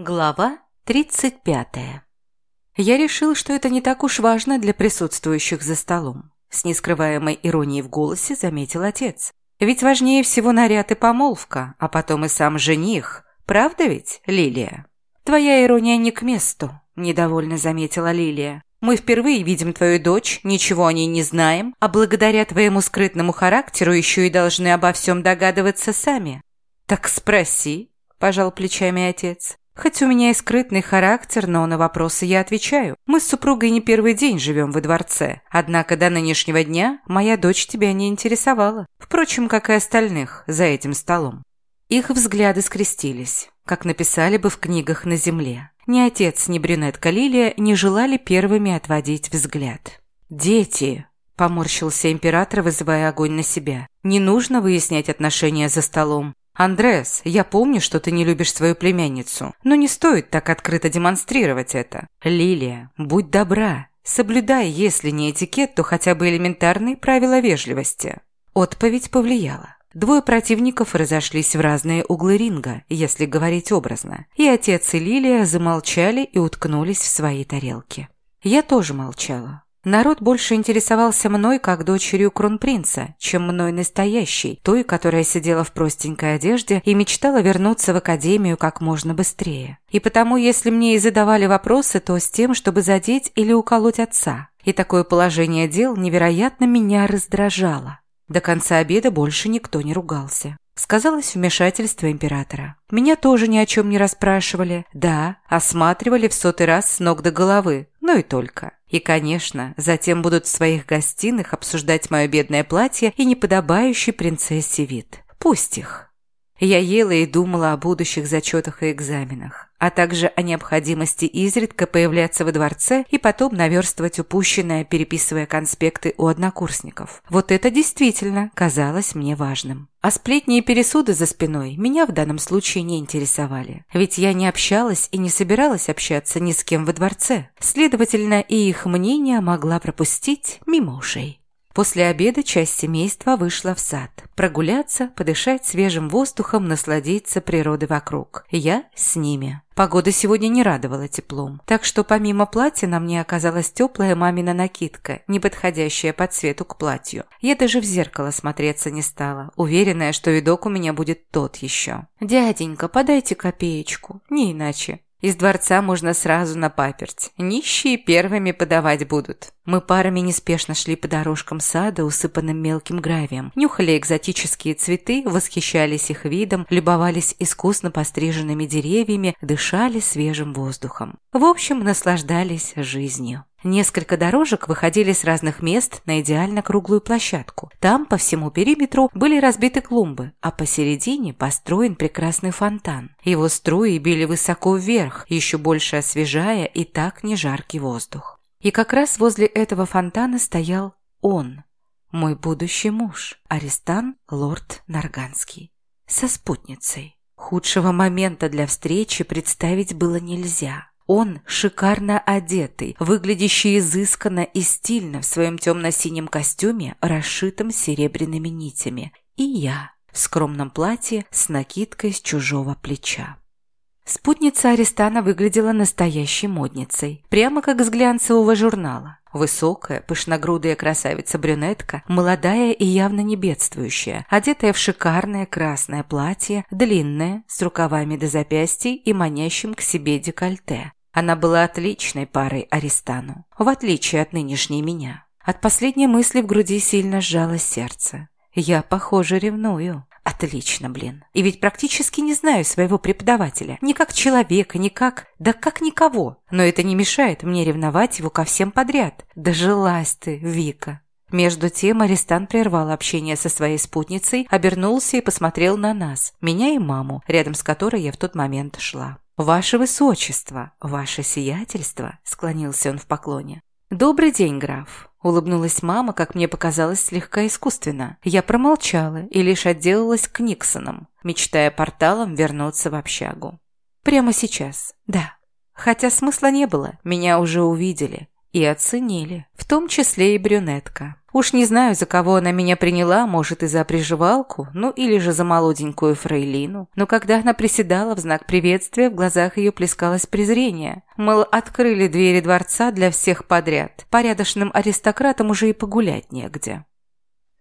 Глава 35. Я решил, что это не так уж важно для присутствующих за столом. С нескрываемой иронией в голосе заметил отец. Ведь важнее всего наряд и помолвка, а потом и сам жених. Правда ведь, Лилия? Твоя ирония не к месту, недовольно заметила Лилия. Мы впервые видим твою дочь, ничего о ней не знаем, а благодаря твоему скрытному характеру еще и должны обо всем догадываться сами. Так спроси, пожал плечами отец. Хоть у меня и скрытный характер, но на вопросы я отвечаю. Мы с супругой не первый день живем во дворце. Однако до нынешнего дня моя дочь тебя не интересовала. Впрочем, как и остальных за этим столом. Их взгляды скрестились, как написали бы в книгах на земле. Ни отец, ни брюнетка Лилия не желали первыми отводить взгляд. «Дети!» – поморщился император, вызывая огонь на себя. «Не нужно выяснять отношения за столом. «Андрес, я помню, что ты не любишь свою племянницу, но не стоит так открыто демонстрировать это. Лилия, будь добра, соблюдай, если не этикет, то хотя бы элементарные правила вежливости». Отповедь повлияла. Двое противников разошлись в разные углы ринга, если говорить образно, и отец и Лилия замолчали и уткнулись в свои тарелки. Я тоже молчала. Народ больше интересовался мной как дочерью кронпринца, чем мной настоящей, той, которая сидела в простенькой одежде и мечтала вернуться в академию как можно быстрее. И потому, если мне и задавали вопросы, то с тем, чтобы задеть или уколоть отца. И такое положение дел невероятно меня раздражало. До конца обеда больше никто не ругался. Сказалось вмешательство императора. Меня тоже ни о чем не расспрашивали. Да, осматривали в сотый раз с ног до головы, но и только. И, конечно, затем будут в своих гостиных обсуждать мое бедное платье и неподобающий принцессе вид. Пусть их. Я ела и думала о будущих зачетах и экзаменах, а также о необходимости изредка появляться во дворце и потом наверстывать упущенное, переписывая конспекты у однокурсников. Вот это действительно казалось мне важным. А сплетни и пересуды за спиной меня в данном случае не интересовали. Ведь я не общалась и не собиралась общаться ни с кем во дворце. Следовательно, и их мнение могла пропустить мимо ушей. После обеда часть семейства вышла в сад. Прогуляться, подышать свежим воздухом, насладиться природой вокруг. Я с ними. Погода сегодня не радовала теплом, так что помимо платья на мне оказалась теплая мамина накидка, не подходящая по цвету к платью. Я даже в зеркало смотреться не стала, уверенная, что видок у меня будет тот еще. «Дяденька, подайте копеечку, не иначе», из дворца можно сразу на паперть. Нищие первыми подавать будут. Мы парами неспешно шли по дорожкам сада, усыпанным мелким гравием. Нюхали экзотические цветы, восхищались их видом, любовались искусно постриженными деревьями, дышали свежим воздухом. В общем, наслаждались жизнью. Несколько дорожек выходили с разных мест на идеально круглую площадку. Там по всему периметру были разбиты клумбы, а посередине построен прекрасный фонтан. Его струи били высоко вверх, еще больше освежая и так не жаркий воздух. И как раз возле этого фонтана стоял он, мой будущий муж, Аристан Лорд Нарганский, со спутницей. Худшего момента для встречи представить было нельзя. Он шикарно одетый, выглядящий изысканно и стильно в своем темно-синем костюме, расшитом серебряными нитями. И я в скромном платье с накидкой с чужого плеча. Спутница Аристана выглядела настоящей модницей, прямо как с глянцевого журнала. Высокая, пышногрудая красавица-брюнетка, молодая и явно не бедствующая, одетая в шикарное красное платье, длинное, с рукавами до запястий и манящим к себе декольте. Она была отличной парой Аристану, в отличие от нынешней меня. От последней мысли в груди сильно сжалось сердце. Я, похоже, ревную. Отлично, блин. И ведь практически не знаю своего преподавателя. Ни как человека, ни как... Да как никого. Но это не мешает мне ревновать его ко всем подряд. Дожилась ты, Вика. Между тем арестант прервал общение со своей спутницей, обернулся и посмотрел на нас, меня и маму, рядом с которой я в тот момент шла. «Ваше высочество, ваше сиятельство», — склонился он в поклоне. «Добрый день, граф», — улыбнулась мама, как мне показалось, слегка искусственно. Я промолчала и лишь отделалась к Никсонам, мечтая порталом вернуться в общагу. Прямо сейчас, да. Хотя смысла не было, меня уже увидели и оценили, в том числе и брюнетка. Уж не знаю, за кого она меня приняла, может, и за приживалку, ну или же за молоденькую фрейлину. Но когда она приседала в знак приветствия, в глазах ее плескалось презрение. Мол, открыли двери дворца для всех подряд. Порядочным аристократам уже и погулять негде.